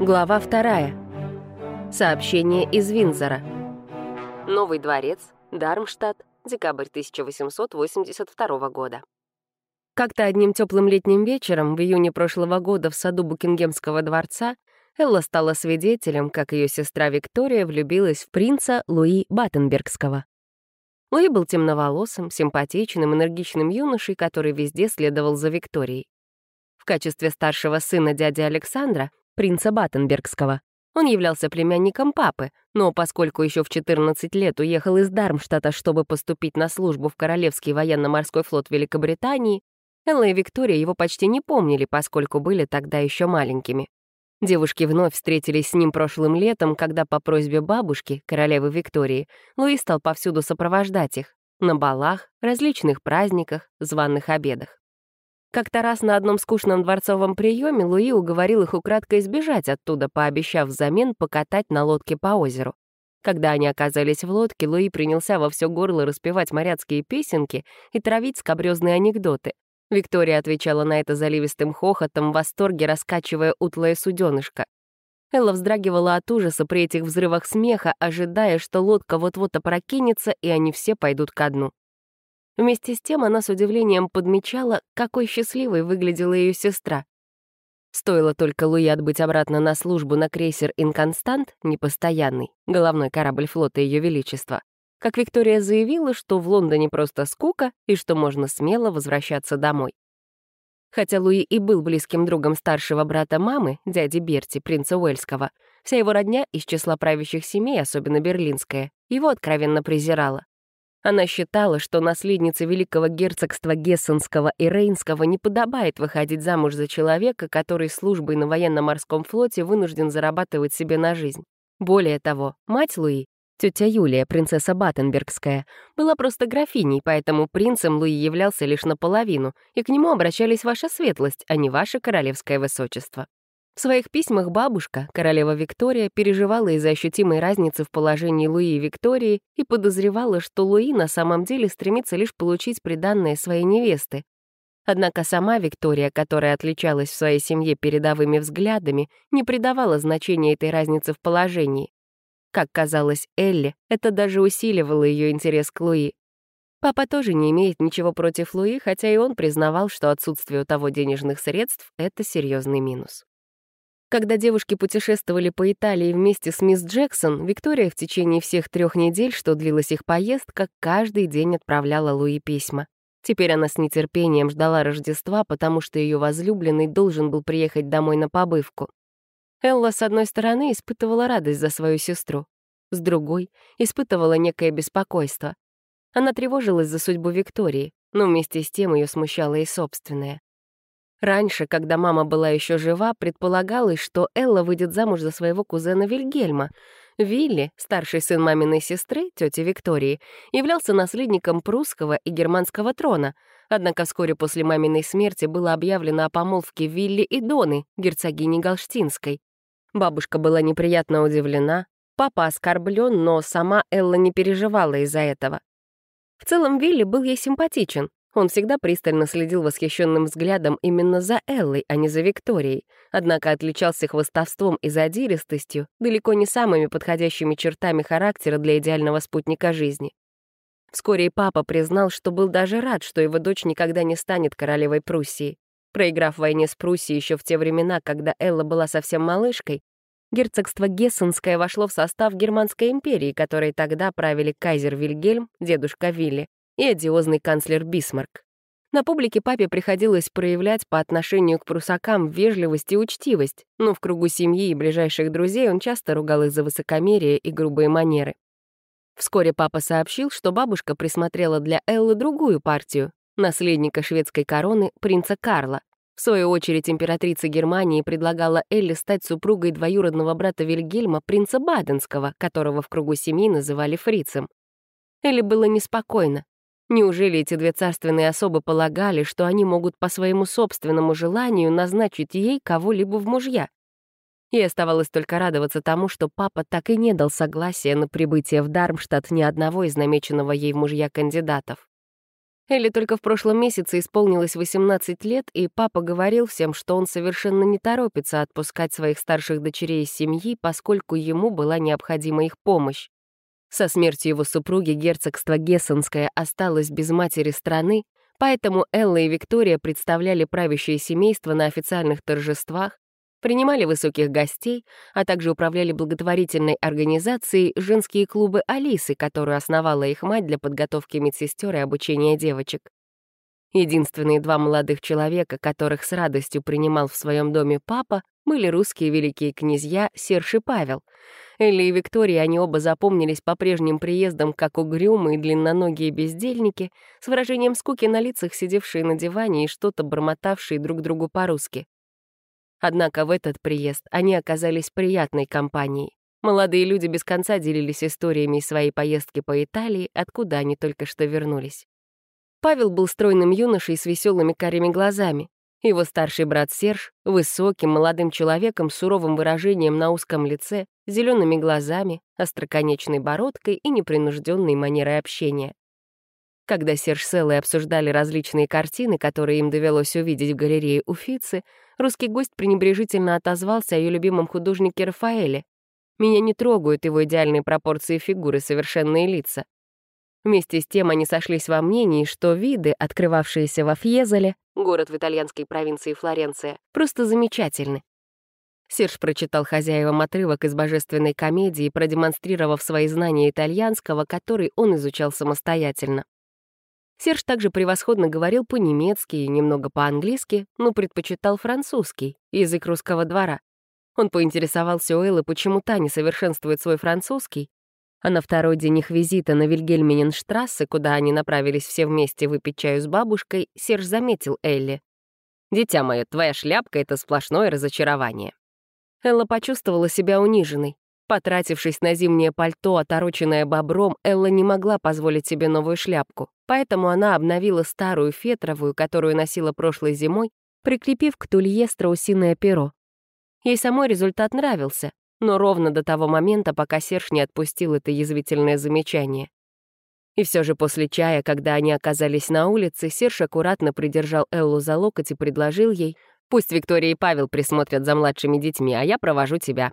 Глава вторая. Сообщение из Винзора. Новый дворец, Дармштадт, декабрь 1882 года. Как-то одним теплым летним вечером в июне прошлого года в саду Букингемского дворца Элла стала свидетелем, как ее сестра Виктория влюбилась в принца Луи Баттенбергского. Луи был темноволосым, симпатичным, энергичным юношей, который везде следовал за Викторией. В качестве старшего сына дяди Александра, принца Баттенбергского, он являлся племянником папы, но поскольку еще в 14 лет уехал из Дармштадта, чтобы поступить на службу в Королевский военно-морской флот Великобритании, Элла и Виктория его почти не помнили, поскольку были тогда еще маленькими. Девушки вновь встретились с ним прошлым летом, когда по просьбе бабушки, королевы Виктории, Луи стал повсюду сопровождать их — на балах, различных праздниках, званных обедах. Как-то раз на одном скучном дворцовом приеме Луи уговорил их украдкой избежать оттуда, пообещав взамен покатать на лодке по озеру. Когда они оказались в лодке, Луи принялся во все горло распевать моряцкие песенки и травить скобрёзные анекдоты. Виктория отвечала на это заливистым хохотом, в восторге раскачивая утлое суденышко. Элла вздрагивала от ужаса при этих взрывах смеха, ожидая, что лодка вот-вот опрокинется, и они все пойдут ко дну. Вместе с тем она с удивлением подмечала, какой счастливой выглядела ее сестра. Стоило только Луи отбыть обратно на службу на крейсер «Инконстант», непостоянный, головной корабль флота Ее Величества, как Виктория заявила, что в Лондоне просто скука и что можно смело возвращаться домой. Хотя Луи и был близким другом старшего брата мамы, дяди Берти, принца Уэльского, вся его родня из числа правящих семей, особенно берлинская, его откровенно презирала. Она считала, что наследнице великого герцогства Гессенского и Рейнского не подобает выходить замуж за человека, который службой на военно-морском флоте вынужден зарабатывать себе на жизнь. Более того, мать Луи, тетя Юлия, принцесса Баттенбергская, была просто графиней, поэтому принцем Луи являлся лишь наполовину, и к нему обращались ваша светлость, а не ваше королевское высочество. В своих письмах бабушка, королева Виктория, переживала из-за ощутимой разницы в положении Луи и Виктории и подозревала, что Луи на самом деле стремится лишь получить приданное своей невесты. Однако сама Виктория, которая отличалась в своей семье передовыми взглядами, не придавала значения этой разнице в положении. Как казалось Элли, это даже усиливало ее интерес к Луи. Папа тоже не имеет ничего против Луи, хотя и он признавал, что отсутствие у того денежных средств — это серьезный минус. Когда девушки путешествовали по Италии вместе с мисс Джексон, Виктория в течение всех трех недель, что длилась их поездка, каждый день отправляла Луи письма. Теперь она с нетерпением ждала Рождества, потому что ее возлюбленный должен был приехать домой на побывку. Элла, с одной стороны, испытывала радость за свою сестру, с другой — испытывала некое беспокойство. Она тревожилась за судьбу Виктории, но вместе с тем ее смущало и собственное. Раньше, когда мама была еще жива, предполагалось, что Элла выйдет замуж за своего кузена Вильгельма. Вилли, старший сын маминой сестры, тети Виктории, являлся наследником прусского и германского трона, однако вскоре после маминой смерти было объявлено о помолвке Вилли и Доны, герцогини Галштинской. Бабушка была неприятно удивлена, папа оскорблен, но сама Элла не переживала из-за этого. В целом Вилли был ей симпатичен, он всегда пристально следил восхищенным взглядом именно за Эллой, а не за Викторией, однако отличался хвостовством и задиристостью, далеко не самыми подходящими чертами характера для идеального спутника жизни. Вскоре и папа признал, что был даже рад, что его дочь никогда не станет королевой Пруссии. Проиграв войне с Пруссией еще в те времена, когда Элла была совсем малышкой, герцогство Гессенское вошло в состав Германской империи, которой тогда правили кайзер Вильгельм, дедушка Вилли, и одиозный канцлер Бисмарк. На публике папе приходилось проявлять по отношению к прусакам вежливость и учтивость, но в кругу семьи и ближайших друзей он часто ругал их за высокомерие и грубые манеры. Вскоре папа сообщил, что бабушка присмотрела для Эллы другую партию — наследника шведской короны принца Карла. В свою очередь императрица Германии предлагала Элле стать супругой двоюродного брата Вильгельма, принца Баденского, которого в кругу семьи называли фрицем. Элле было неспокойно. Неужели эти две царственные особы полагали, что они могут по своему собственному желанию назначить ей кого-либо в мужья? Ей оставалось только радоваться тому, что папа так и не дал согласия на прибытие в Дармштадт ни одного из намеченного ей в мужья кандидатов. Элли только в прошлом месяце исполнилось 18 лет, и папа говорил всем, что он совершенно не торопится отпускать своих старших дочерей из семьи, поскольку ему была необходима их помощь. Со смертью его супруги герцогство Гессенское осталось без матери страны, поэтому Элла и Виктория представляли правящее семейство на официальных торжествах, принимали высоких гостей, а также управляли благотворительной организацией «Женские клубы Алисы», которую основала их мать для подготовки медсестер и обучения девочек. Единственные два молодых человека, которых с радостью принимал в своем доме папа, были русские великие князья Серж и Павел. Элли и Виктория они оба запомнились по прежним приездам как угрюмые длинноногие бездельники, с выражением скуки на лицах, сидевшие на диване и что-то бормотавшие друг другу по-русски. Однако в этот приезд они оказались приятной компанией. Молодые люди без конца делились историями своей поездки по Италии, откуда они только что вернулись. Павел был стройным юношей с веселыми карими глазами. Его старший брат Серж — высоким, молодым человеком с суровым выражением на узком лице, зелеными глазами, остроконечной бородкой и непринужденной манерой общения. Когда Серж с Эллой обсуждали различные картины, которые им довелось увидеть в галерее Уфицы, русский гость пренебрежительно отозвался о ее любимом художнике Рафаэле. «Меня не трогают его идеальные пропорции фигуры, совершенные лица». Вместе с тем они сошлись во мнении, что виды, открывавшиеся во Фьезеле, город в итальянской провинции Флоренция, просто замечательны. Серж прочитал хозяевам отрывок из божественной комедии, продемонстрировав свои знания итальянского, который он изучал самостоятельно. Серж также превосходно говорил по-немецки и немного по-английски, но предпочитал французский, язык русского двора. Он поинтересовался у Эллы, почему та не совершенствует свой французский, а на второй день их визита на Вильгельминенштрассе, куда они направились все вместе выпить чаю с бабушкой, Серж заметил Элли. «Дитя мое, твоя шляпка — это сплошное разочарование». Элла почувствовала себя униженной. Потратившись на зимнее пальто, отороченное бобром, Элла не могла позволить себе новую шляпку, поэтому она обновила старую фетровую, которую носила прошлой зимой, прикрепив к тулье страусиное перо. Ей самой результат нравился, но ровно до того момента, пока Серж не отпустил это язвительное замечание. И все же после чая, когда они оказались на улице, Серж аккуратно придержал Эллу за локоть и предложил ей, «Пусть Виктория и Павел присмотрят за младшими детьми, а я провожу тебя.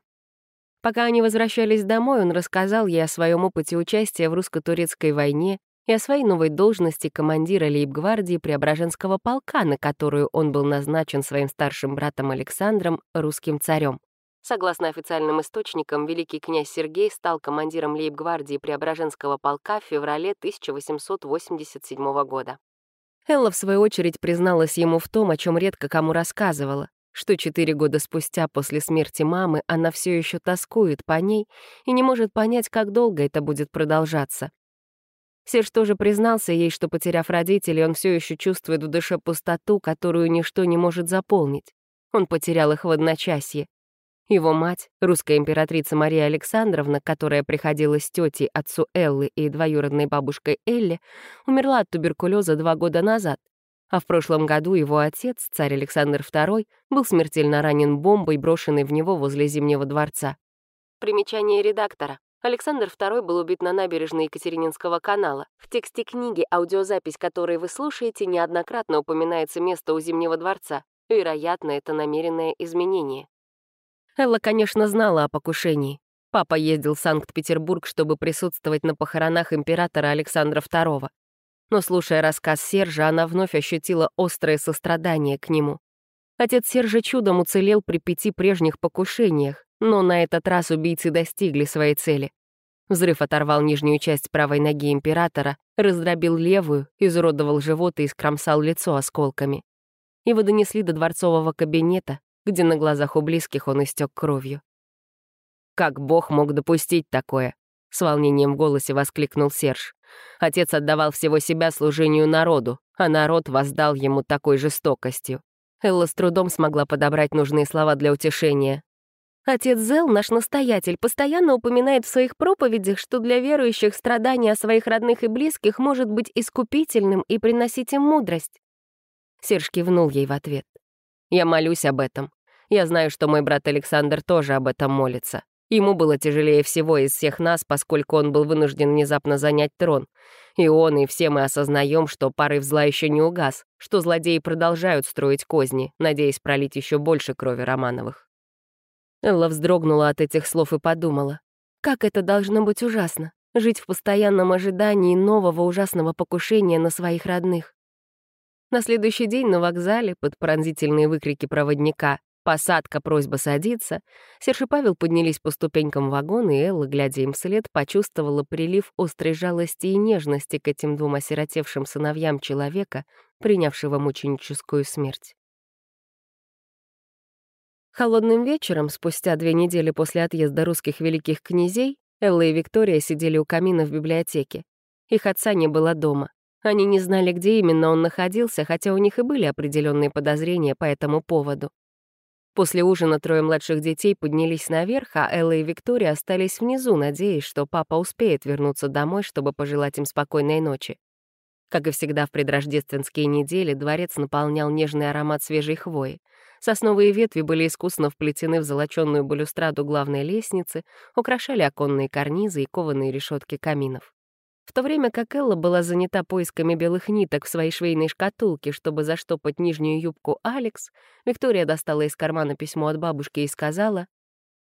Пока они возвращались домой, он рассказал ей о своем опыте участия в русско-турецкой войне и о своей новой должности командира лейб-гвардии Преображенского полка, на которую он был назначен своим старшим братом Александром, русским царем. Согласно официальным источникам, великий князь Сергей стал командиром лейб-гвардии Преображенского полка в феврале 1887 года. Элла, в свою очередь, призналась ему в том, о чем редко кому рассказывала, что четыре года спустя после смерти мамы она все еще тоскует по ней и не может понять, как долго это будет продолжаться. Серж тоже признался ей, что, потеряв родителей, он все еще чувствует в душе пустоту, которую ничто не может заполнить. Он потерял их в одночасье. Его мать, русская императрица Мария Александровна, которая приходила с тетей, отцу Эллы и двоюродной бабушкой Элли, умерла от туберкулеза два года назад, а в прошлом году его отец, царь Александр II, был смертельно ранен бомбой, брошенной в него возле Зимнего дворца. Примечание редактора. Александр II был убит на набережной Екатерининского канала. В тексте книги, аудиозапись которой вы слушаете, неоднократно упоминается место у Зимнего дворца. Вероятно, это намеренное изменение. Элла, конечно, знала о покушении. Папа ездил в Санкт-Петербург, чтобы присутствовать на похоронах императора Александра II но, слушая рассказ Сержа, она вновь ощутила острое сострадание к нему. Отец Сержа чудом уцелел при пяти прежних покушениях, но на этот раз убийцы достигли своей цели. Взрыв оторвал нижнюю часть правой ноги императора, раздробил левую, изуродовал живот и искромсал лицо осколками. Его донесли до дворцового кабинета, где на глазах у близких он истек кровью. Как Бог мог допустить такое? — с волнением в голосе воскликнул Серж. Отец отдавал всего себя служению народу, а народ воздал ему такой жестокостью. Элла с трудом смогла подобрать нужные слова для утешения. Отец Зел, наш настоятель, постоянно упоминает в своих проповедях, что для верующих страдания своих родных и близких может быть искупительным и приносить им мудрость. Серж кивнул ей в ответ. «Я молюсь об этом. Я знаю, что мой брат Александр тоже об этом молится. Ему было тяжелее всего из всех нас, поскольку он был вынужден внезапно занять трон. И он, и все мы осознаем, что порыв зла еще не угас, что злодеи продолжают строить козни, надеясь пролить еще больше крови Романовых. Элла вздрогнула от этих слов и подумала. Как это должно быть ужасно — жить в постоянном ожидании нового ужасного покушения на своих родных. На следующий день на вокзале, под пронзительные выкрики проводника «Посадка, просьба садиться», Серж и Павел поднялись по ступенькам вагона, и Элла, глядя им вслед, почувствовала прилив острой жалости и нежности к этим двум осиротевшим сыновьям человека, принявшего мученическую смерть. Холодным вечером, спустя две недели после отъезда русских великих князей, Элла и Виктория сидели у камина в библиотеке. Их отца не было дома. Они не знали, где именно он находился, хотя у них и были определенные подозрения по этому поводу. После ужина трое младших детей поднялись наверх, а Элла и Виктория остались внизу, надеясь, что папа успеет вернуться домой, чтобы пожелать им спокойной ночи. Как и всегда в предрождественские недели, дворец наполнял нежный аромат свежей хвои. Сосновые ветви были искусно вплетены в золоченную балюстраду главной лестницы, украшали оконные карнизы и кованые решетки каминов. В то время как Элла была занята поисками белых ниток в своей швейной шкатулке, чтобы заштопать нижнюю юбку Алекс, Виктория достала из кармана письмо от бабушки и сказала,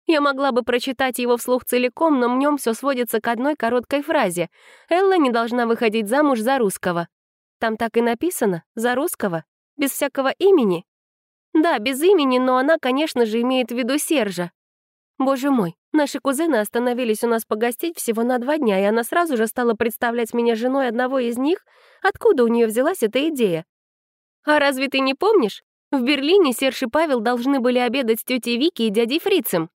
«Я могла бы прочитать его вслух целиком, но в нем все сводится к одной короткой фразе. Элла не должна выходить замуж за русского. Там так и написано, за русского, без всякого имени. Да, без имени, но она, конечно же, имеет в виду Сержа. Боже мой, наши кузены остановились у нас погостить всего на два дня, и она сразу же стала представлять меня женой одного из них. Откуда у нее взялась эта идея? А разве ты не помнишь? В Берлине Серж и Павел должны были обедать с тетей Вики и дядей Фрицем.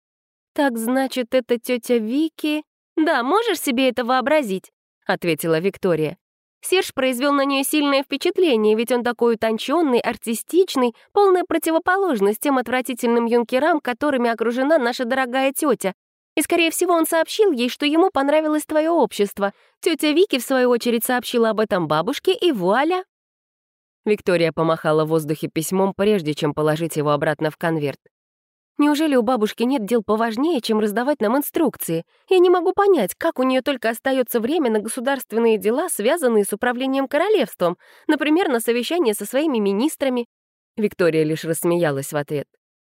Так значит, это тетя Вики... Да, можешь себе это вообразить? ответила Виктория. Серж произвел на нее сильное впечатление, ведь он такой утонченный, артистичный, полная противоположность тем отвратительным юнкерам, которыми окружена наша дорогая тетя. И, скорее всего, он сообщил ей, что ему понравилось твое общество. Тетя Вики, в свою очередь, сообщила об этом бабушке, и вуаля!» Виктория помахала в воздухе письмом, прежде чем положить его обратно в конверт. Неужели у бабушки нет дел поважнее, чем раздавать нам инструкции? Я не могу понять, как у нее только остается время на государственные дела, связанные с управлением королевством, например, на совещание со своими министрами. Виктория лишь рассмеялась в ответ.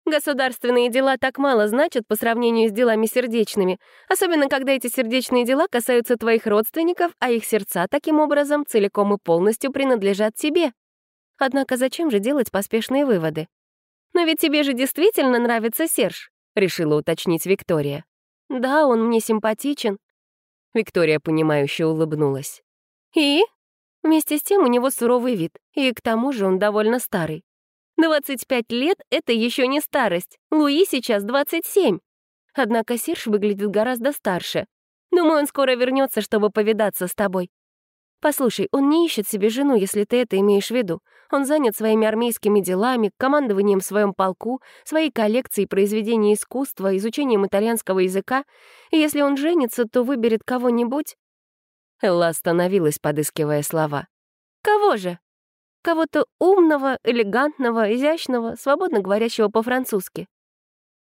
Государственные дела так мало значат по сравнению с делами сердечными, особенно когда эти сердечные дела касаются твоих родственников, а их сердца таким образом целиком и полностью принадлежат тебе. Однако зачем же делать поспешные выводы? «Но ведь тебе же действительно нравится Серж», — решила уточнить Виктория. «Да, он мне симпатичен». Виктория, понимающе улыбнулась. «И?» Вместе с тем у него суровый вид, и к тому же он довольно старый. 25 лет — это еще не старость, Луи сейчас 27. Однако Серж выглядит гораздо старше. Думаю, он скоро вернется, чтобы повидаться с тобой. Послушай, он не ищет себе жену, если ты это имеешь в виду. Он занят своими армейскими делами, командованием в своем полку, своей коллекцией произведений искусства, изучением итальянского языка. И если он женится, то выберет кого-нибудь. Элла остановилась, подыскивая слова. «Кого же?» «Кого-то умного, элегантного, изящного, свободно говорящего по-французски».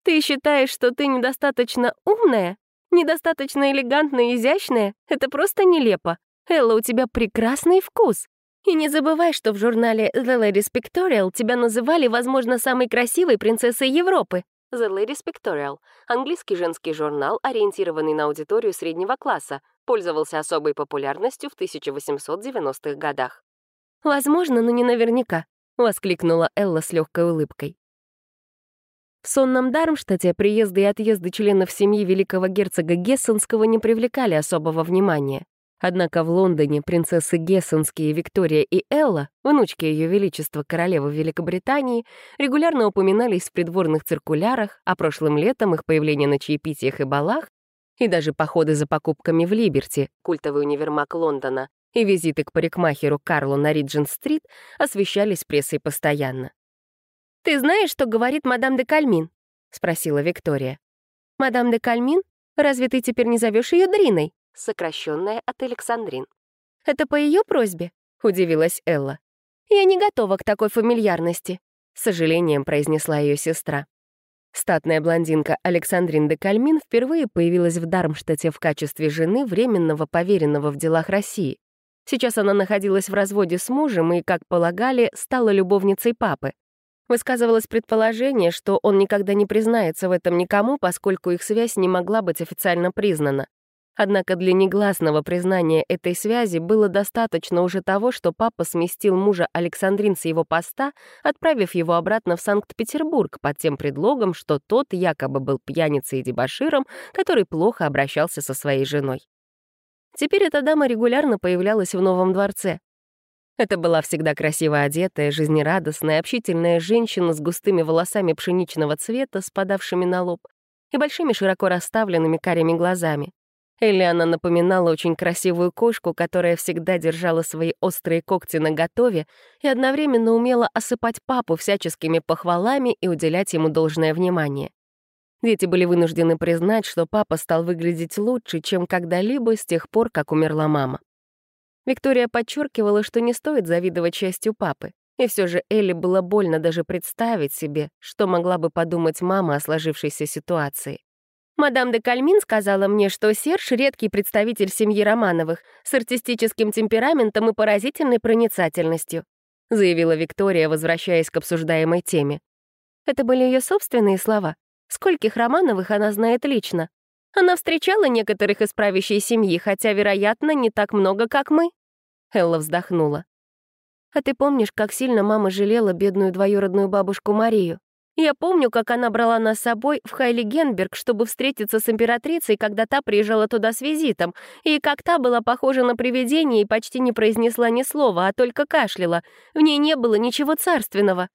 «Ты считаешь, что ты недостаточно умная? Недостаточно элегантная и изящная? Это просто нелепо. Элла, у тебя прекрасный вкус. И не забывай, что в журнале The Ladies Pictorial тебя называли, возможно, самой красивой принцессой Европы. The Ladies Pictorial — английский женский журнал, ориентированный на аудиторию среднего класса, пользовался особой популярностью в 1890-х годах. «Возможно, но не наверняка», — воскликнула Элла с легкой улыбкой. В сонном Дармштадте приезды и отъезды членов семьи великого герцога Гессенского не привлекали особого внимания. Однако в Лондоне принцессы Гессенские Виктория и Элла, внучки Ее Величества Королевы Великобритании, регулярно упоминались в придворных циркулярах, а прошлым летом их появление на чаепитиях и балах и даже походы за покупками в Либерти, культовый универмаг Лондона, и визиты к парикмахеру Карлу на Риджин-стрит освещались прессой постоянно. «Ты знаешь, что говорит мадам де Кальмин?» — спросила Виктория. «Мадам де Кальмин? Разве ты теперь не зовешь ее Дриной?» Сокращенная от Александрин. «Это по ее просьбе?» — удивилась Элла. «Я не готова к такой фамильярности», — сожалением произнесла ее сестра. Статная блондинка Александрин де Кальмин впервые появилась в Дармштадте в качестве жены временного поверенного в делах России. Сейчас она находилась в разводе с мужем и, как полагали, стала любовницей папы. Высказывалось предположение, что он никогда не признается в этом никому, поскольку их связь не могла быть официально признана. Однако для негласного признания этой связи было достаточно уже того, что папа сместил мужа Александрин с его поста, отправив его обратно в Санкт-Петербург под тем предлогом, что тот якобы был пьяницей и дебоширом, который плохо обращался со своей женой. Теперь эта дама регулярно появлялась в новом дворце. Это была всегда красиво одетая, жизнерадостная, общительная женщина с густыми волосами пшеничного цвета, спадавшими на лоб, и большими широко расставленными карими глазами. Элиана напоминала очень красивую кошку, которая всегда держала свои острые когти наготове и одновременно умела осыпать папу всяческими похвалами и уделять ему должное внимание. Дети были вынуждены признать, что папа стал выглядеть лучше, чем когда-либо с тех пор, как умерла мама. Виктория подчеркивала, что не стоит завидовать счастью папы. И все же Элли было больно даже представить себе, что могла бы подумать мама о сложившейся ситуации. Мадам де Кальмин сказала мне, что Серж — редкий представитель семьи Романовых с артистическим темпераментом и поразительной проницательностью, заявила Виктория, возвращаясь к обсуждаемой теме. Это были ее собственные слова. Скольких Романовых она знает лично? Она встречала некоторых из правящей семьи, хотя, вероятно, не так много, как мы. Элла вздохнула. А ты помнишь, как сильно мама жалела бедную двоюродную бабушку Марию? Я помню, как она брала нас с собой в Хайли-Генберг, чтобы встретиться с императрицей, когда та приезжала туда с визитом, и как та была похожа на привидение и почти не произнесла ни слова, а только кашляла. В ней не было ничего царственного.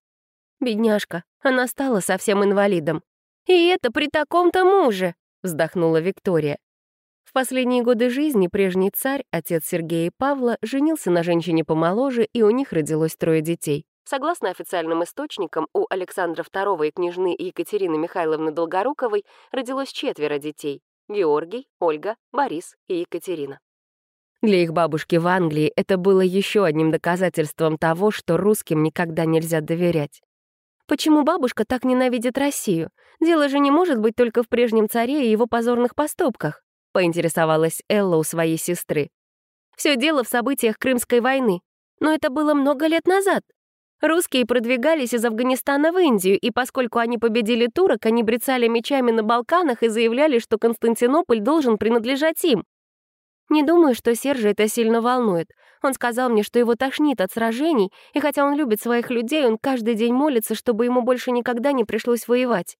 Бедняжка, она стала совсем инвалидом. «И это при таком-то муже!» — вздохнула Виктория. В последние годы жизни прежний царь, отец Сергея и Павла, женился на женщине помоложе, и у них родилось трое детей. Согласно официальным источникам, у Александра II и княжны Екатерины Михайловны Долгоруковой родилось четверо детей — Георгий, Ольга, Борис и Екатерина. Для их бабушки в Англии это было еще одним доказательством того, что русским никогда нельзя доверять. Почему бабушка так ненавидит Россию? Дело же не может быть только в прежнем царе и его позорных поступках, поинтересовалась Элла у своей сестры. Все дело в событиях Крымской войны. Но это было много лет назад. Русские продвигались из Афганистана в Индию, и поскольку они победили турок, они брецали мечами на Балканах и заявляли, что Константинополь должен принадлежать им. Не думаю, что Сержа это сильно волнует. Он сказал мне, что его тошнит от сражений, и хотя он любит своих людей, он каждый день молится, чтобы ему больше никогда не пришлось воевать.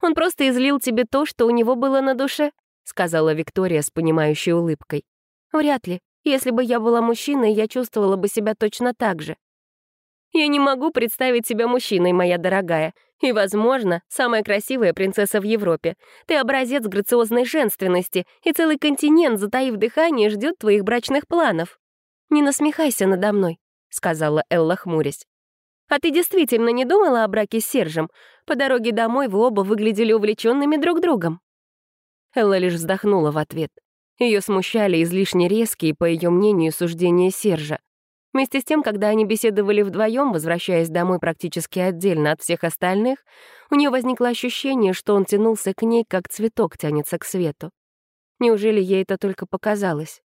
«Он просто излил тебе то, что у него было на душе», — сказала Виктория с понимающей улыбкой. «Вряд ли. Если бы я была мужчиной, я чувствовала бы себя точно так же. Я не могу представить себя мужчиной, моя дорогая. И, возможно, самая красивая принцесса в Европе. Ты образец грациозной женственности, и целый континент, затаив дыхание, ждет твоих брачных планов. Не насмехайся надо мной, — сказала Элла, хмурясь. «А ты действительно не думала о браке с Сержем? По дороге домой вы оба выглядели увлеченными друг другом». Элла лишь вздохнула в ответ. Ее смущали излишне резкие, по ее мнению, суждения Сержа. Вместе с тем, когда они беседовали вдвоем, возвращаясь домой практически отдельно от всех остальных, у нее возникло ощущение, что он тянулся к ней, как цветок тянется к свету. Неужели ей это только показалось?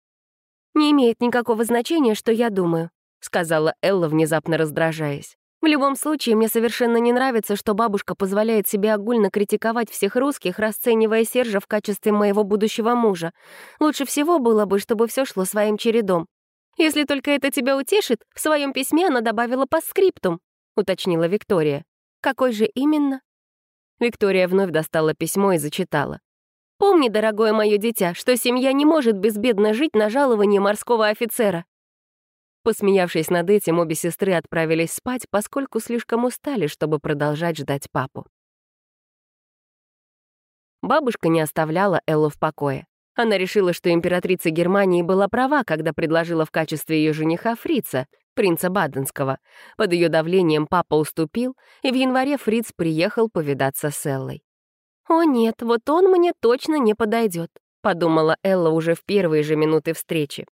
«Не имеет никакого значения, что я думаю», — сказала Элла, внезапно раздражаясь. «В любом случае, мне совершенно не нравится, что бабушка позволяет себе огульно критиковать всех русских, расценивая Сержа в качестве моего будущего мужа. Лучше всего было бы, чтобы все шло своим чередом. «Если только это тебя утешит, в своем письме она добавила постскриптум», — уточнила Виктория. «Какой же именно?» Виктория вновь достала письмо и зачитала. «Помни, дорогое мое дитя, что семья не может безбедно жить на жалование морского офицера». Посмеявшись над этим, обе сестры отправились спать, поскольку слишком устали, чтобы продолжать ждать папу. Бабушка не оставляла Эллу в покое. Она решила, что императрица Германии была права, когда предложила в качестве ее жениха Фрица, принца Баденского. Под ее давлением папа уступил, и в январе Фриц приехал повидаться с Эллой. «О нет, вот он мне точно не подойдет», — подумала Элла уже в первые же минуты встречи.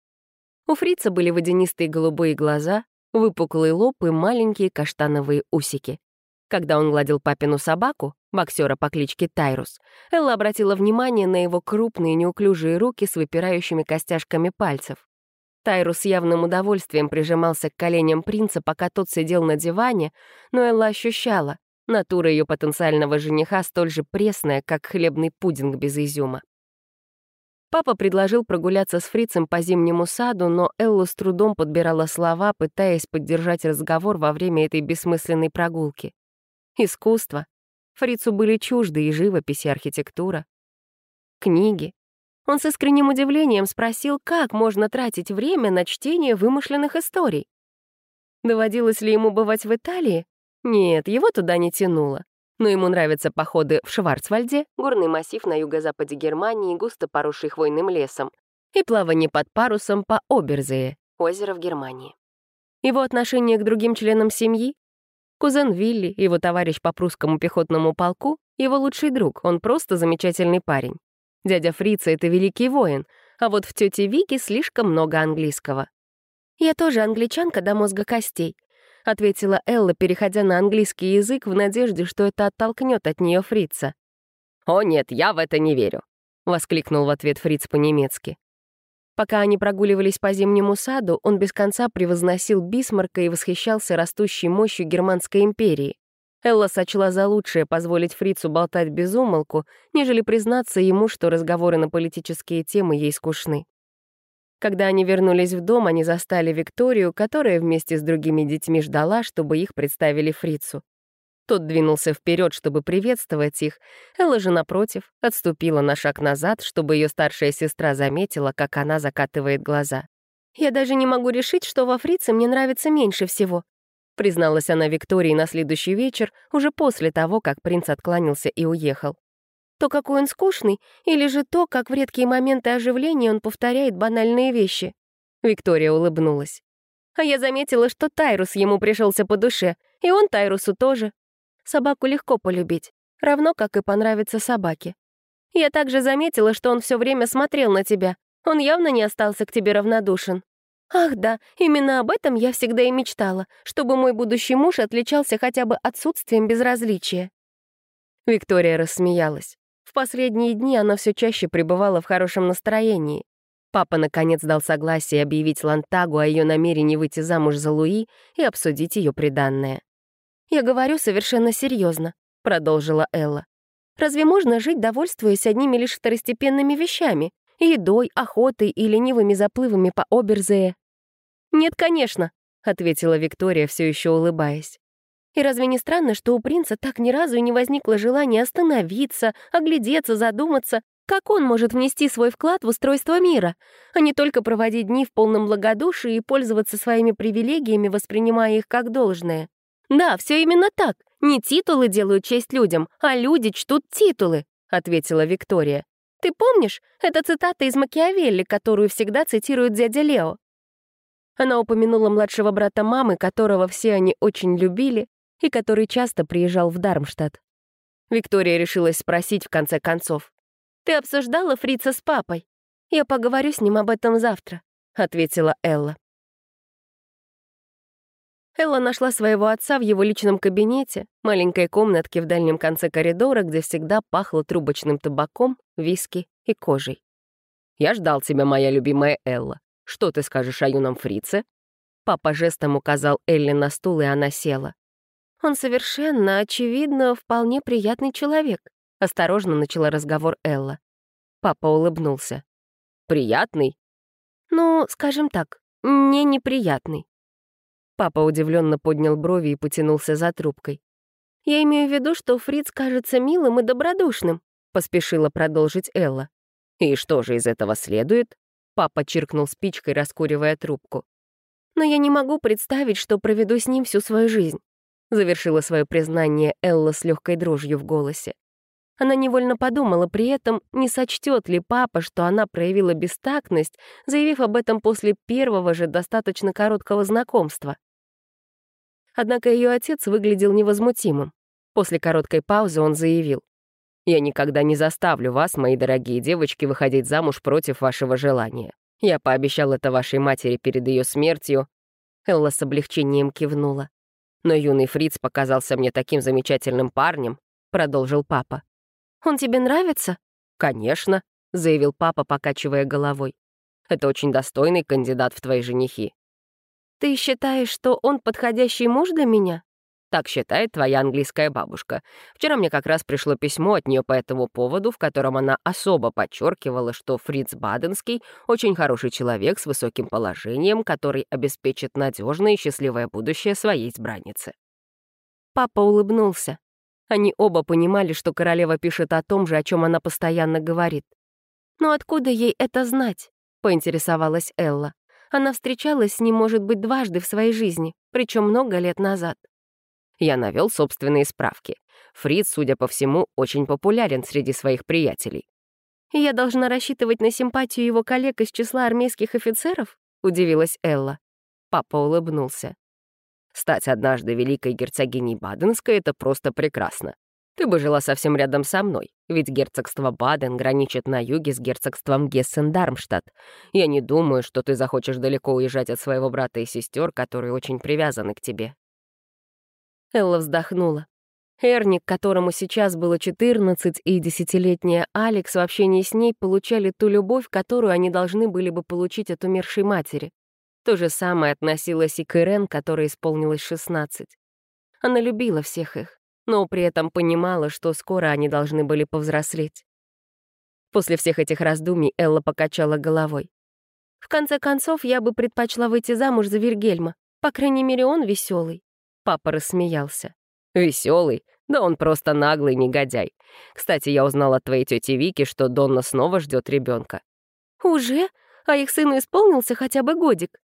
У Фрица были водянистые голубые глаза, выпуклый лоб и маленькие каштановые усики. Когда он гладил папину собаку, боксера по кличке Тайрус, Элла обратила внимание на его крупные неуклюжие руки с выпирающими костяшками пальцев. Тайрус с явным удовольствием прижимался к коленям принца, пока тот сидел на диване, но Элла ощущала, натура ее потенциального жениха столь же пресная, как хлебный пудинг без изюма. Папа предложил прогуляться с фрицем по зимнему саду, но Элла с трудом подбирала слова, пытаясь поддержать разговор во время этой бессмысленной прогулки. Искусство. Фрицу были чужды и живопись, и архитектура. Книги. Он с искренним удивлением спросил, как можно тратить время на чтение вымышленных историй. Доводилось ли ему бывать в Италии? Нет, его туда не тянуло но ему нравятся походы в Шварцвальде, горный массив на юго-западе Германии, густо поросший хвойным лесом, и плавание под парусом по Оберзее, озеро в Германии. Его отношение к другим членам семьи? Кузен Вилли, его товарищ по прусскому пехотному полку, его лучший друг, он просто замечательный парень. Дядя Фрица — это великий воин, а вот в тете Вики слишком много английского. Я тоже англичанка до мозга костей, — ответила Элла, переходя на английский язык в надежде, что это оттолкнет от нее фрица. «О нет, я в это не верю», — воскликнул в ответ фриц по-немецки. Пока они прогуливались по зимнему саду, он без конца превозносил Бисмарка и восхищался растущей мощью Германской империи. Элла сочла за лучшее позволить фрицу болтать без умолку, нежели признаться ему, что разговоры на политические темы ей скучны. Когда они вернулись в дом, они застали Викторию, которая вместе с другими детьми ждала, чтобы их представили фрицу. Тот двинулся вперед, чтобы приветствовать их. Элла же, напротив, отступила на шаг назад, чтобы ее старшая сестра заметила, как она закатывает глаза. «Я даже не могу решить, что во фрице мне нравится меньше всего», призналась она Виктории на следующий вечер, уже после того, как принц откланялся и уехал. То, какой он скучный, или же то, как в редкие моменты оживления он повторяет банальные вещи. Виктория улыбнулась. А я заметила, что Тайрус ему пришелся по душе, и он Тайрусу тоже. Собаку легко полюбить, равно как и понравится собаке. Я также заметила, что он все время смотрел на тебя. Он явно не остался к тебе равнодушен. Ах да, именно об этом я всегда и мечтала, чтобы мой будущий муж отличался хотя бы отсутствием безразличия. Виктория рассмеялась. В последние дни она все чаще пребывала в хорошем настроении. Папа, наконец, дал согласие объявить Лантагу о ее намерении выйти замуж за Луи и обсудить ее приданное. «Я говорю совершенно серьезно, продолжила Элла. «Разве можно жить, довольствуясь одними лишь второстепенными вещами? Едой, охотой и ленивыми заплывами по Оберзее?» «Нет, конечно», — ответила Виктория, все еще улыбаясь. И разве не странно, что у принца так ни разу и не возникло желания остановиться, оглядеться, задуматься, как он может внести свой вклад в устройство мира, а не только проводить дни в полном благодушии и пользоваться своими привилегиями, воспринимая их как должное? «Да, все именно так. Не титулы делают честь людям, а люди чтут титулы», — ответила Виктория. «Ты помнишь? Это цитата из Макиавелли, которую всегда цитирует дядя Лео. Она упомянула младшего брата мамы, которого все они очень любили, и который часто приезжал в Дармштадт. Виктория решилась спросить в конце концов. «Ты обсуждала фрица с папой? Я поговорю с ним об этом завтра», — ответила Элла. Элла нашла своего отца в его личном кабинете, маленькой комнатке в дальнем конце коридора, где всегда пахло трубочным табаком, виски и кожей. «Я ждал тебя, моя любимая Элла. Что ты скажешь о юном фрице?» Папа жестом указал Элли на стул, и она села. Он совершенно, очевидно, вполне приятный человек», — осторожно начала разговор Элла. Папа улыбнулся. «Приятный?» «Ну, скажем так, не неприятный». Папа удивленно поднял брови и потянулся за трубкой. «Я имею в виду, что Фриц кажется милым и добродушным», — поспешила продолжить Элла. «И что же из этого следует?» Папа чиркнул спичкой, раскуривая трубку. «Но я не могу представить, что проведу с ним всю свою жизнь. Завершила свое признание Элла с легкой дрожью в голосе. Она невольно подумала при этом, не сочтет ли папа, что она проявила бестактность, заявив об этом после первого же достаточно короткого знакомства. Однако ее отец выглядел невозмутимым. После короткой паузы он заявил. «Я никогда не заставлю вас, мои дорогие девочки, выходить замуж против вашего желания. Я пообещал это вашей матери перед ее смертью». Элла с облегчением кивнула. Но юный фриц показался мне таким замечательным парнем. продолжил папа. «Он тебе нравится?» «Конечно», — заявил папа, покачивая головой. «Это очень достойный кандидат в твои женихи». «Ты считаешь, что он подходящий муж для меня?» Так считает твоя английская бабушка. Вчера мне как раз пришло письмо от нее по этому поводу, в котором она особо подчеркивала, что Фриц Баденский очень хороший человек с высоким положением, который обеспечит надежное и счастливое будущее своей избраннице. Папа улыбнулся. Они оба понимали, что королева пишет о том же, о чем она постоянно говорит. «Но откуда ей это знать?» — поинтересовалась Элла. Она встречалась с ним, может быть, дважды в своей жизни, причем много лет назад. Я навел собственные справки. Фриц, судя по всему, очень популярен среди своих приятелей. «Я должна рассчитывать на симпатию его коллег из числа армейских офицеров?» — удивилась Элла. Папа улыбнулся. «Стать однажды великой герцогиней Баденской — это просто прекрасно. Ты бы жила совсем рядом со мной, ведь герцогство Баден граничит на юге с герцогством Гессен-Дармштадт. Я не думаю, что ты захочешь далеко уезжать от своего брата и сестер, которые очень привязаны к тебе. Элла вздохнула. Эрни, которому сейчас было 14, и десятилетняя Алекс в общении с ней получали ту любовь, которую они должны были бы получить от умершей матери. То же самое относилось и к Ирен, которой исполнилось 16. Она любила всех их, но при этом понимала, что скоро они должны были повзрослеть. После всех этих раздумий Элла покачала головой. «В конце концов, я бы предпочла выйти замуж за Вильгельма. По крайней мере, он веселый. Папа рассмеялся. Веселый? Да он просто наглый негодяй. Кстати, я узнал от твоей тети Вики, что Донна снова ждет ребенка. Уже? А их сыну исполнился хотя бы годик?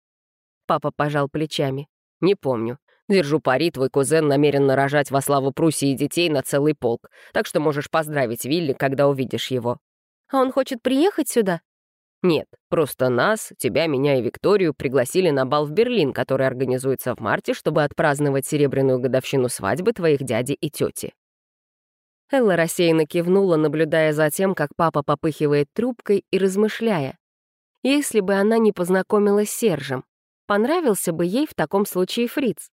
Папа пожал плечами. Не помню. Держу пари, твой кузен намерен нарожать во славу Пруссии детей на целый полк, так что можешь поздравить Вилли, когда увидишь его. А он хочет приехать сюда? Нет, просто нас, тебя, меня и Викторию пригласили на бал в Берлин, который организуется в марте, чтобы отпраздновать серебряную годовщину свадьбы твоих дяди и тети. Элла рассеянно кивнула, наблюдая за тем, как папа попыхивает трубкой и размышляя. Если бы она не познакомилась с Сержем, понравился бы ей в таком случае Фриц.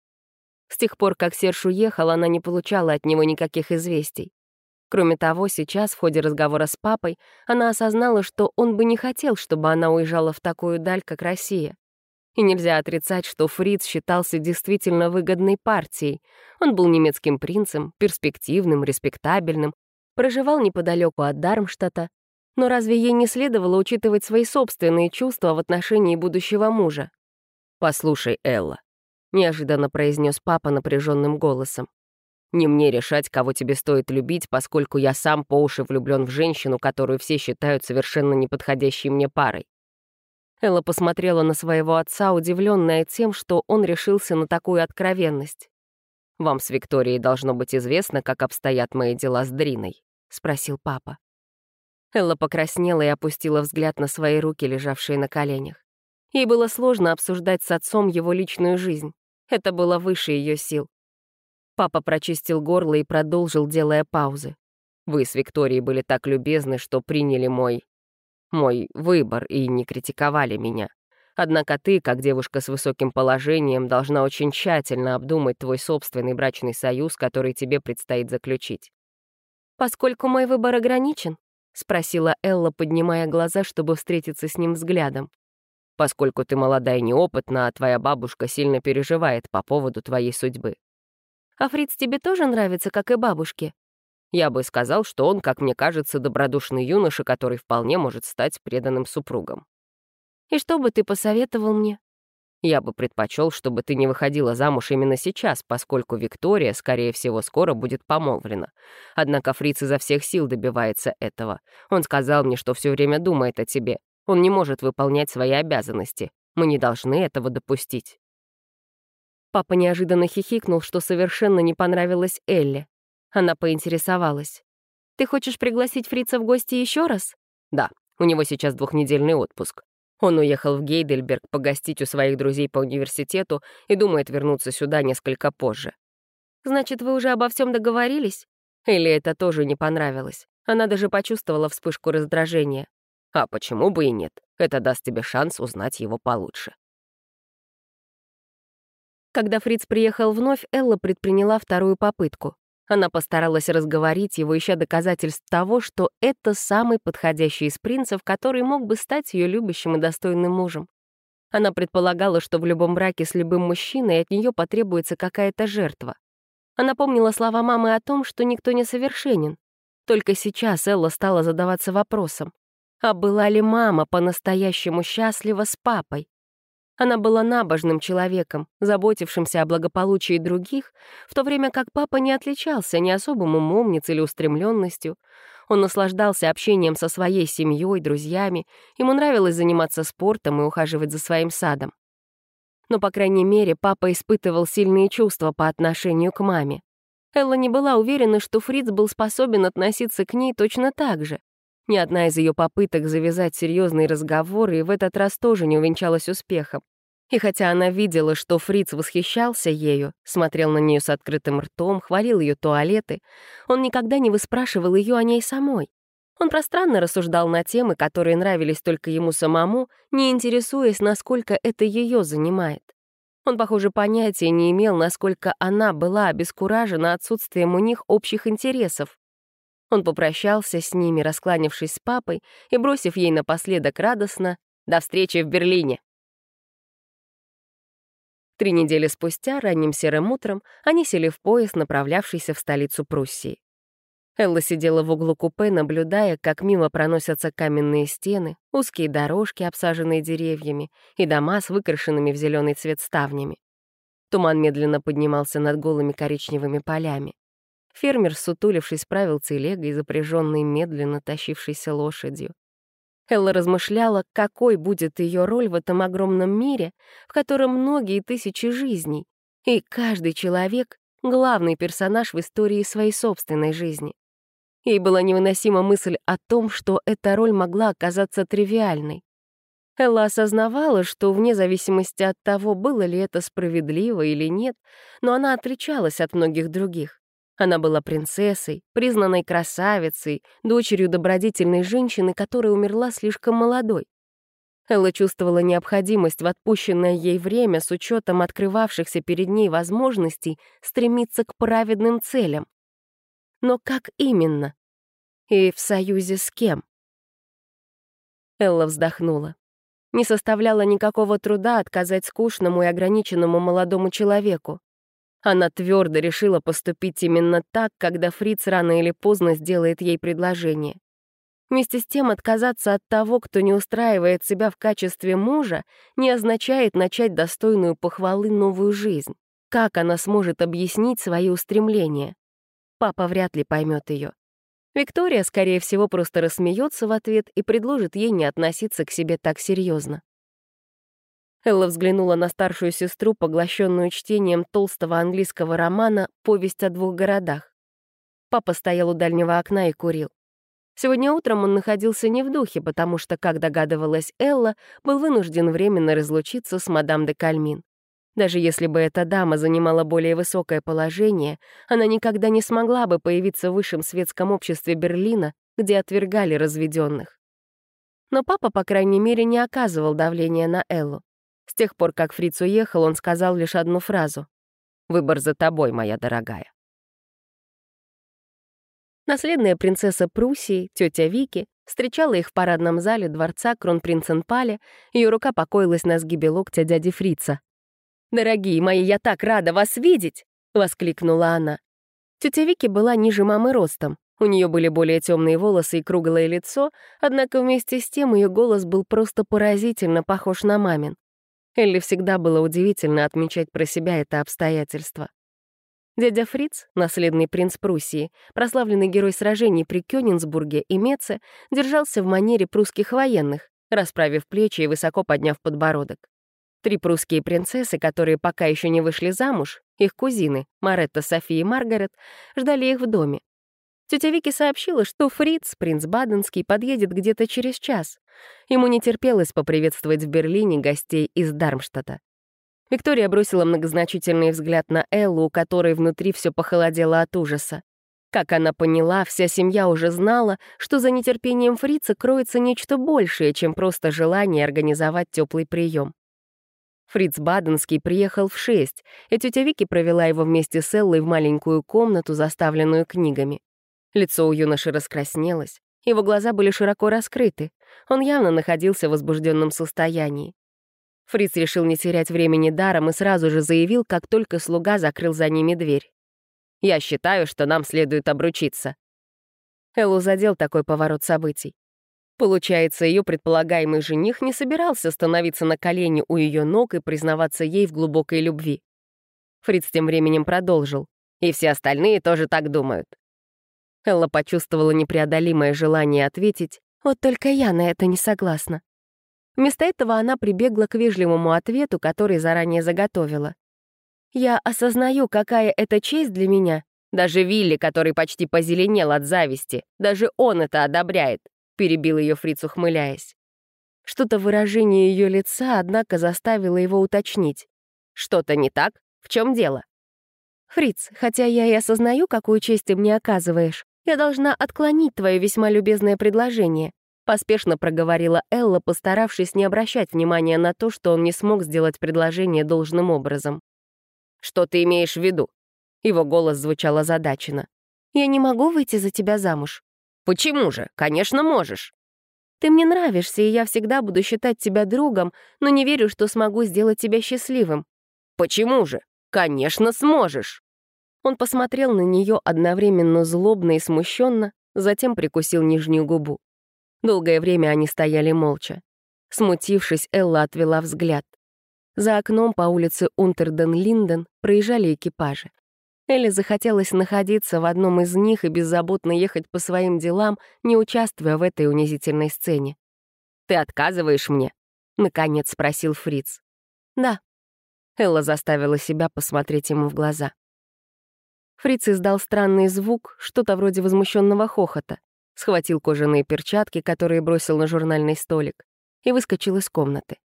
С тех пор, как Серж уехал, она не получала от него никаких известий. Кроме того, сейчас, в ходе разговора с папой, она осознала, что он бы не хотел, чтобы она уезжала в такую даль, как Россия. И нельзя отрицать, что Фриц считался действительно выгодной партией. Он был немецким принцем, перспективным, респектабельным, проживал неподалеку от Дармштадта. Но разве ей не следовало учитывать свои собственные чувства в отношении будущего мужа? «Послушай, Элла», — неожиданно произнес папа напряженным голосом. Не мне решать, кого тебе стоит любить, поскольку я сам по уши влюблен в женщину, которую все считают совершенно неподходящей мне парой. Элла посмотрела на своего отца, удивленная тем, что он решился на такую откровенность. «Вам с Викторией должно быть известно, как обстоят мои дела с Дриной», — спросил папа. Элла покраснела и опустила взгляд на свои руки, лежавшие на коленях. Ей было сложно обсуждать с отцом его личную жизнь. Это было выше ее сил. Папа прочистил горло и продолжил, делая паузы. «Вы с Викторией были так любезны, что приняли мой... мой выбор и не критиковали меня. Однако ты, как девушка с высоким положением, должна очень тщательно обдумать твой собственный брачный союз, который тебе предстоит заключить». «Поскольку мой выбор ограничен?» — спросила Элла, поднимая глаза, чтобы встретиться с ним взглядом. «Поскольку ты молода и неопытна, а твоя бабушка сильно переживает по поводу твоей судьбы. А Фриц тебе тоже нравится, как и бабушке?» Я бы сказал, что он, как мне кажется, добродушный юноша, который вполне может стать преданным супругом. «И что бы ты посоветовал мне?» Я бы предпочел, чтобы ты не выходила замуж именно сейчас, поскольку Виктория, скорее всего, скоро будет помолвлена. Однако Фриц изо всех сил добивается этого. Он сказал мне, что все время думает о тебе. Он не может выполнять свои обязанности. Мы не должны этого допустить. Папа неожиданно хихикнул, что совершенно не понравилось Элле. Она поинтересовалась. «Ты хочешь пригласить Фрица в гости еще раз?» «Да, у него сейчас двухнедельный отпуск. Он уехал в Гейдельберг погостить у своих друзей по университету и думает вернуться сюда несколько позже». «Значит, вы уже обо всем договорились?» Элле это тоже не понравилось. Она даже почувствовала вспышку раздражения. «А почему бы и нет? Это даст тебе шанс узнать его получше». Когда Фриц приехал вновь, Элла предприняла вторую попытку. Она постаралась разговорить его, ища доказательств того, что это самый подходящий из принцев, который мог бы стать ее любящим и достойным мужем. Она предполагала, что в любом браке с любым мужчиной от нее потребуется какая-то жертва. Она помнила слова мамы о том, что никто не совершенен. Только сейчас Элла стала задаваться вопросом, а была ли мама по-настоящему счастлива с папой? Она была набожным человеком, заботившимся о благополучии других, в то время как папа не отличался ни особым умом, ни целеустремленностью. Он наслаждался общением со своей семьей, друзьями, ему нравилось заниматься спортом и ухаживать за своим садом. Но, по крайней мере, папа испытывал сильные чувства по отношению к маме. Элла не была уверена, что Фриц был способен относиться к ней точно так же. Ни одна из ее попыток завязать серьезные разговоры в этот раз тоже не увенчалась успехом. И хотя она видела, что Фриц восхищался ею, смотрел на нее с открытым ртом, хвалил ее туалеты, он никогда не выспрашивал ее о ней самой. Он пространно рассуждал на темы, которые нравились только ему самому, не интересуясь, насколько это ее занимает. Он, похоже, понятия не имел, насколько она была обескуражена отсутствием у них общих интересов. Он попрощался с ними, раскланившись с папой и бросив ей напоследок радостно «До встречи в Берлине!». Три недели спустя, ранним серым утром, они сели в поезд, направлявшийся в столицу Пруссии. Элла сидела в углу купе, наблюдая, как мимо проносятся каменные стены, узкие дорожки, обсаженные деревьями, и дома с выкрашенными в зеленый цвет ставнями. Туман медленно поднимался над голыми коричневыми полями. Фермер, сутулившись, правил телегой, запряженной медленно тащившейся лошадью. Элла размышляла, какой будет ее роль в этом огромном мире, в котором многие тысячи жизней, и каждый человек — главный персонаж в истории своей собственной жизни. Ей была невыносима мысль о том, что эта роль могла оказаться тривиальной. Элла осознавала, что вне зависимости от того, было ли это справедливо или нет, но она отличалась от многих других. Она была принцессой, признанной красавицей, дочерью добродетельной женщины, которая умерла слишком молодой. Элла чувствовала необходимость в отпущенное ей время с учетом открывавшихся перед ней возможностей стремиться к праведным целям. Но как именно? И в союзе с кем? Элла вздохнула. Не составляло никакого труда отказать скучному и ограниченному молодому человеку. Она твердо решила поступить именно так, когда Фриц рано или поздно сделает ей предложение. Вместе с тем отказаться от того, кто не устраивает себя в качестве мужа, не означает начать достойную похвалы новую жизнь. Как она сможет объяснить свои устремления? Папа вряд ли поймет ее. Виктория, скорее всего, просто рассмеется в ответ и предложит ей не относиться к себе так серьезно. Элла взглянула на старшую сестру, поглощенную чтением толстого английского романа «Повесть о двух городах». Папа стоял у дальнего окна и курил. Сегодня утром он находился не в духе, потому что, как догадывалась Элла, был вынужден временно разлучиться с мадам де Кальмин. Даже если бы эта дама занимала более высокое положение, она никогда не смогла бы появиться в высшем светском обществе Берлина, где отвергали разведенных. Но папа, по крайней мере, не оказывал давления на Эллу. С тех пор, как Фриц уехал, он сказал лишь одну фразу. «Выбор за тобой, моя дорогая». Наследная принцесса Пруссии, тетя Вики, встречала их в парадном зале дворца Кронпринценпале, ее рука покоилась на сгибе локтя дяди Фрица. «Дорогие мои, я так рада вас видеть!» — воскликнула она. Тетя Вики была ниже мамы ростом. У нее были более темные волосы и круглое лицо, однако вместе с тем ее голос был просто поразительно похож на мамин. Элли всегда было удивительно отмечать про себя это обстоятельство. Дядя Фриц, наследный принц Пруссии, прославленный герой сражений при Кёнигсбурге и Меце, держался в манере прусских военных, расправив плечи и высоко подняв подбородок. Три прусские принцессы, которые пока еще не вышли замуж, их кузины, Маретта, София и Маргарет, ждали их в доме, Тетя Вики сообщила, что Фриц, принц Баденский, подъедет где-то через час. Ему не терпелось поприветствовать в Берлине гостей из Дармштадта. Виктория бросила многозначительный взгляд на Эллу, у которой внутри все похолодело от ужаса. Как она поняла, вся семья уже знала, что за нетерпением фрица кроется нечто большее, чем просто желание организовать теплый прием. Фриц Баденский приехал в шесть, и тетя Вики провела его вместе с Эллой в маленькую комнату, заставленную книгами. Лицо у юноши раскраснелось, его глаза были широко раскрыты. Он явно находился в возбужденном состоянии. Фриц решил не терять времени даром и сразу же заявил, как только слуга закрыл за ними дверь. «Я считаю, что нам следует обручиться». Эллу задел такой поворот событий. Получается, ее предполагаемый жених не собирался становиться на колени у ее ног и признаваться ей в глубокой любви. Фриц тем временем продолжил. «И все остальные тоже так думают». Элла почувствовала непреодолимое желание ответить, «Вот только я на это не согласна». Вместо этого она прибегла к вежливому ответу, который заранее заготовила. «Я осознаю, какая это честь для меня. Даже Вилли, который почти позеленел от зависти, даже он это одобряет. — перебил ее Фриц, ухмыляясь. Что-то выражение ее лица, однако, заставило его уточнить. «Что-то не так? В чем дело?» «Фриц, хотя я и осознаю, какую честь ты мне оказываешь, я должна отклонить твое весьма любезное предложение», поспешно проговорила Элла, постаравшись не обращать внимания на то, что он не смог сделать предложение должным образом. «Что ты имеешь в виду?» Его голос звучал озадаченно. «Я не могу выйти за тебя замуж. «Почему же? Конечно, можешь». «Ты мне нравишься, и я всегда буду считать тебя другом, но не верю, что смогу сделать тебя счастливым». «Почему же? Конечно, сможешь». Он посмотрел на нее одновременно злобно и смущенно, затем прикусил нижнюю губу. Долгое время они стояли молча. Смутившись, Элла отвела взгляд. За окном по улице Унтерден-Линден проезжали экипажи. Элли захотелось находиться в одном из них и беззаботно ехать по своим делам, не участвуя в этой унизительной сцене. «Ты отказываешь мне?» — наконец спросил Фриц. «Да». Элла заставила себя посмотреть ему в глаза. Фриц издал странный звук, что-то вроде возмущенного хохота, схватил кожаные перчатки, которые бросил на журнальный столик, и выскочил из комнаты.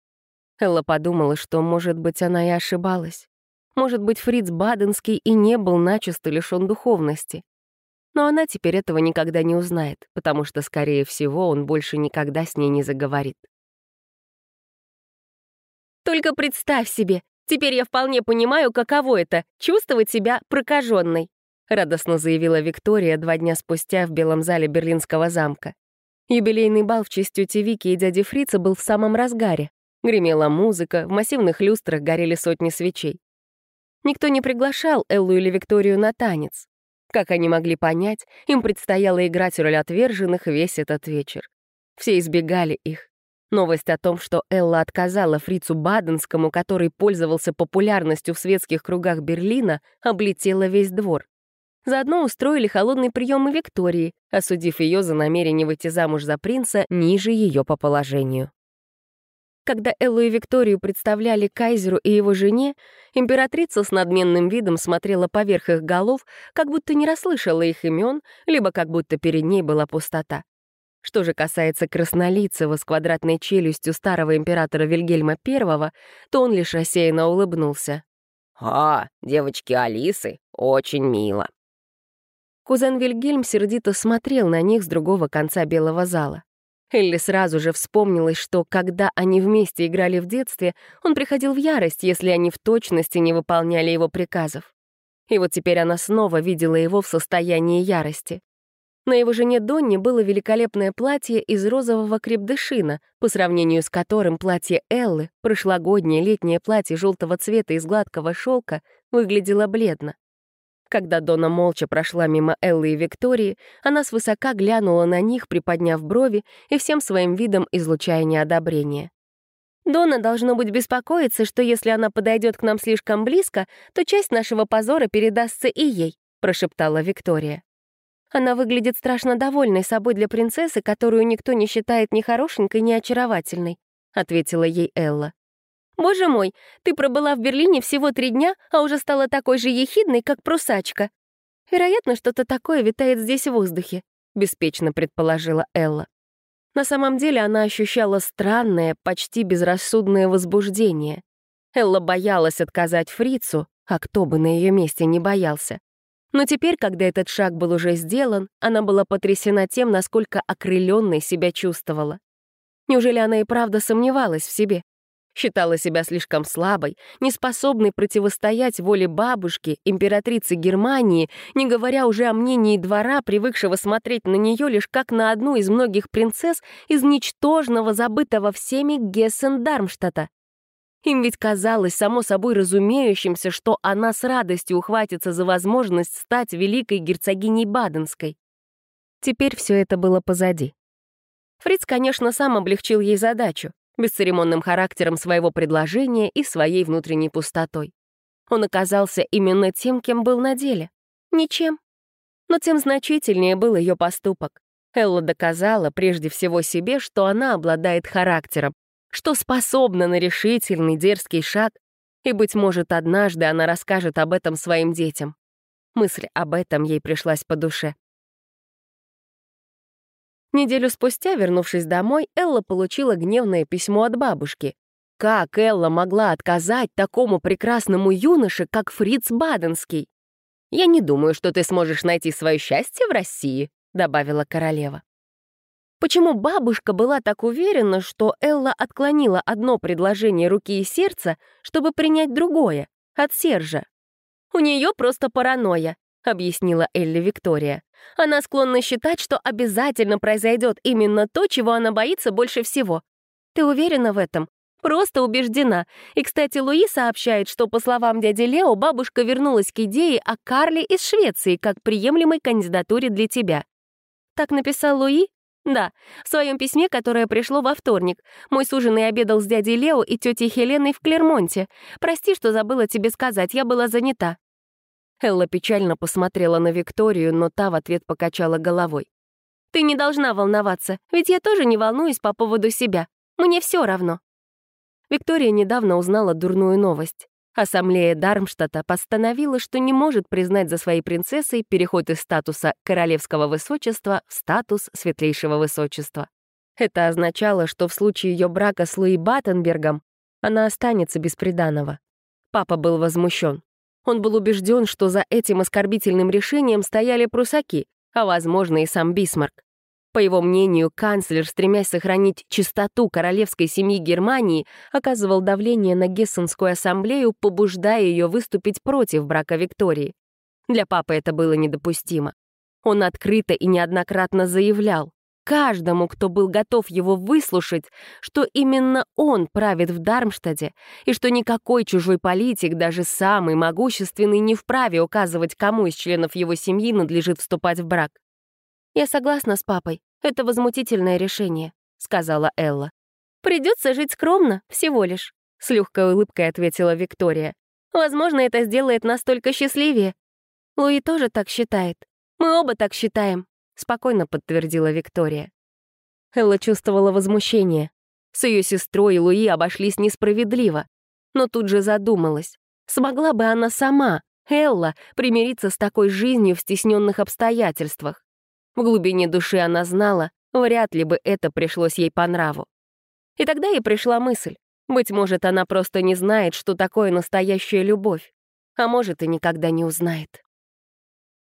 Элла подумала, что, может быть, она и ошибалась. Может быть, Фриц Баденский и не был начисто лишён духовности. Но она теперь этого никогда не узнает, потому что, скорее всего, он больше никогда с ней не заговорит. «Только представь себе, теперь я вполне понимаю, каково это — чувствовать себя прокаженной», радостно заявила Виктория два дня спустя в Белом зале Берлинского замка. Юбилейный бал в честь тети Вики и дяди Фрица был в самом разгаре. Гремела музыка, в массивных люстрах горели сотни свечей. Никто не приглашал Эллу или Викторию на танец. Как они могли понять, им предстояло играть роль отверженных весь этот вечер. Все избегали их. Новость о том, что Элла отказала фрицу Баденскому, который пользовался популярностью в светских кругах Берлина, облетела весь двор. Заодно устроили холодный прием и Виктории, осудив ее за намерение выйти замуж за принца ниже ее по положению. Когда Эллу и Викторию представляли кайзеру и его жене, императрица с надменным видом смотрела поверх их голов, как будто не расслышала их имен, либо как будто перед ней была пустота. Что же касается краснолицего с квадратной челюстью старого императора Вильгельма I, то он лишь рассеянно улыбнулся. «А, девочки Алисы, очень мило». Кузен Вильгельм сердито смотрел на них с другого конца белого зала. Элли сразу же вспомнилось, что, когда они вместе играли в детстве, он приходил в ярость, если они в точности не выполняли его приказов. И вот теперь она снова видела его в состоянии ярости. На его жене Донни было великолепное платье из розового крепдышина, по сравнению с которым платье Эллы, прошлогоднее летнее платье желтого цвета из гладкого шелка, выглядело бледно. Когда Дона молча прошла мимо Эллы и Виктории, она свысока глянула на них, приподняв брови и всем своим видом излучая неодобрение. «Дона должно быть беспокоиться, что если она подойдет к нам слишком близко, то часть нашего позора передастся и ей», — прошептала Виктория. «Она выглядит страшно довольной собой для принцессы, которую никто не считает ни хорошенькой, ни очаровательной», — ответила ей Элла. «Боже мой, ты пробыла в Берлине всего три дня, а уже стала такой же ехидной, как прусачка. Вероятно, что-то такое витает здесь в воздухе», — беспечно предположила Элла. На самом деле она ощущала странное, почти безрассудное возбуждение. Элла боялась отказать фрицу, а кто бы на ее месте не боялся. Но теперь, когда этот шаг был уже сделан, она была потрясена тем, насколько окрыленной себя чувствовала. Неужели она и правда сомневалась в себе? Считала себя слишком слабой, неспособной противостоять воле бабушки, императрицы Германии, не говоря уже о мнении двора, привыкшего смотреть на нее лишь как на одну из многих принцесс из ничтожного, забытого всеми Гессен-Дармштадта. Им ведь казалось само собой разумеющимся, что она с радостью ухватится за возможность стать великой герцогиней Баденской. Теперь все это было позади. Фриц, конечно, сам облегчил ей задачу, бесцеремонным характером своего предложения и своей внутренней пустотой. Он оказался именно тем, кем был на деле. Ничем. Но тем значительнее был ее поступок. Элла доказала прежде всего себе, что она обладает характером, что способна на решительный, дерзкий шаг, и, быть может, однажды она расскажет об этом своим детям. Мысль об этом ей пришлась по душе. Неделю спустя, вернувшись домой, Элла получила гневное письмо от бабушки. Как Элла могла отказать такому прекрасному юноше, как Фриц Баденский? «Я не думаю, что ты сможешь найти свое счастье в России», — добавила королева. Почему бабушка была так уверена, что Элла отклонила одно предложение руки и сердца, чтобы принять другое, от Сержа? «У нее просто паранойя», — объяснила Элли Виктория. «Она склонна считать, что обязательно произойдет именно то, чего она боится больше всего. Ты уверена в этом?» Просто убеждена. И, кстати, Луи сообщает, что, по словам дяди Лео, бабушка вернулась к идее о Карле из Швеции как приемлемой кандидатуре для тебя. Так написал Луи? Да, в своем письме, которое пришло во вторник. Мой суженый обедал с дядей Лео и тетей Хеленой в Клермонте. Прости, что забыла тебе сказать, я была занята». Элла печально посмотрела на Викторию, но та в ответ покачала головой. «Ты не должна волноваться, ведь я тоже не волнуюсь по поводу себя. Мне все равно». Виктория недавно узнала дурную новость. Ассамблея Дармштадта постановила, что не может признать за своей принцессой переход из статуса королевского высочества в статус светлейшего высочества. Это означало, что в случае ее брака с Луи Баттенбергом она останется без приданого. Папа был возмущен. Он был убежден, что за этим оскорбительным решением стояли прусаки, а, возможно, и сам Бисмарк. По его мнению, канцлер, стремясь сохранить чистоту королевской семьи Германии, оказывал давление на Гессенскую ассамблею, побуждая ее выступить против брака Виктории. Для папы это было недопустимо. Он открыто и неоднократно заявлял, каждому, кто был готов его выслушать, что именно он правит в Дармштаде, и что никакой чужой политик, даже самый могущественный, не вправе указывать, кому из членов его семьи надлежит вступать в брак. «Я согласна с папой. Это возмутительное решение», — сказала Элла. «Придется жить скромно, всего лишь», — с легкой улыбкой ответила Виктория. «Возможно, это сделает нас только счастливее». «Луи тоже так считает. Мы оба так считаем», — спокойно подтвердила Виктория. Элла чувствовала возмущение. С ее сестрой и Луи обошлись несправедливо. Но тут же задумалась. Смогла бы она сама, Элла, примириться с такой жизнью в стесненных обстоятельствах? В глубине души она знала, вряд ли бы это пришлось ей по нраву. И тогда ей пришла мысль. Быть может, она просто не знает, что такое настоящая любовь. А может, и никогда не узнает.